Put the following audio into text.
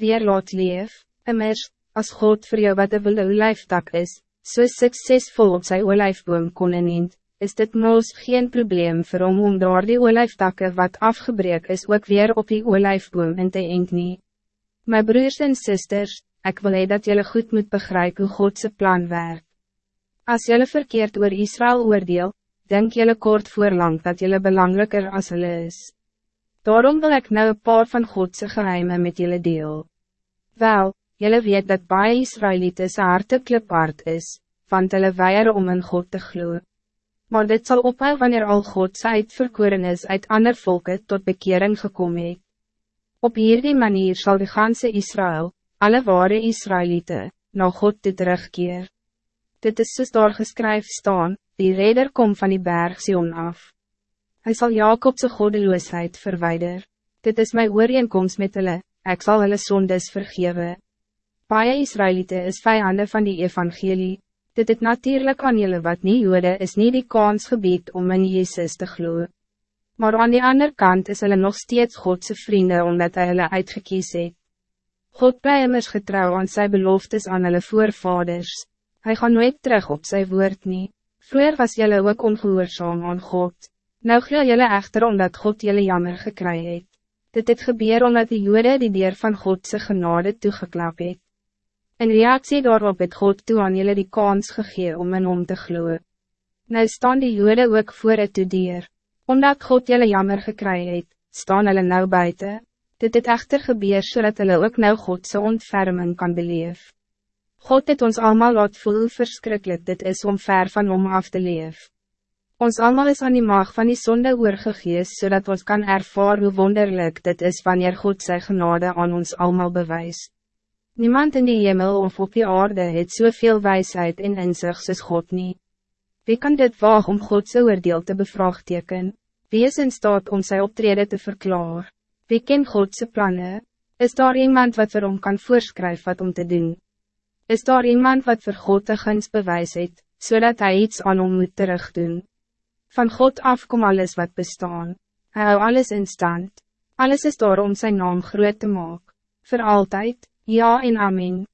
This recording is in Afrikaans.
weer laat leef, immers, als God voor jou wat een wilde olijftak is, so succesvol op sy olijfboom kon neemt, is dit mos geen probleem vir hom om daar die olijftakke wat afgebreek is ook weer op die olijfboom in te eend nie. My broers en sisters, ik wil hee dat jullie goed moet begrijpen hoe Godse plan werkt. Als jullie verkeerd oor Israël oordeel, denk jullie kort voor lang dat jullie belangrijker als hulle is. Daarom wil ik nou een paar van Godse geheimen met jullie deel. Wel, jullie weet dat bij Israëlieten zijn harte kliphard is, want hulle weier om in God te gloeien. Maar dit zal ophou wanneer al Gods uitverkoren is uit ander volken tot bekering gekomen het. Op hierdie manier zal de ganse Israël, alle ware Israëlieten, na God te terugkeer. Dit is soos daar geskryf staan, die redder kom van die berg Sion af. Hij zal Jacobse goddeloosheid verwijder. Dit is mijn ooreenkomst met hulle, ek sal hulle sondes vergewe. Paie Israëlieten is vijanden van die evangelie. Dit het natuurlijk aan jullie wat niet jode is niet die kans gebied om in Jezus te gloeien. Maar aan die andere kant is hulle nog steeds Godse vrienden omdat hij hulle uitgekies het. God bly immers getrouw aan zijn beloftes aan hulle voorvaders. Hij gaat nooit terug op zijn woord niet. Vroeger was jullie ook ongehoorzaam aan God. Nou glo jullie echter omdat God jullie jammer gekry het. Dit het gebeur omdat die jode die dier van Godse genade toegeklap het. In reactie daarop het God toe aan jullie die kans gegee om in om te gloeien. Nou staan die jode ook voor het toe dier. Omdat God jullie jammer gekry het, staan hulle nou buiten. Dit het echter gebeur so hulle ook nou Godse ontferming kan beleef. God het ons allemaal laat voel verschrikkelijk dit is om ver van om af te leef. Ons allemaal is aan die maag van die zonde oorgegees zodat ons kan ervaren hoe wonderlijk dit is wanneer God zijn genade aan ons allemaal bewijst. Niemand in die hemel of op die aarde het soveel wijsheid en inzicht soos God niet. Wie kan dit waag om Godse oordeel te bevraagteken? Wie is in staat om zijn optreden te verklaren? Wie ken Godse plannen? Is daar iemand wat vir hom kan voorschrijven wat om te doen? Is daar iemand wat vir God de guns bewys het, so hij iets aan hom moet terugdoen? Van God af kom alles wat bestaan. Hij hou alles in stand. Alles is daar om zijn naam groot te maken. Voor altijd. Ja en amen.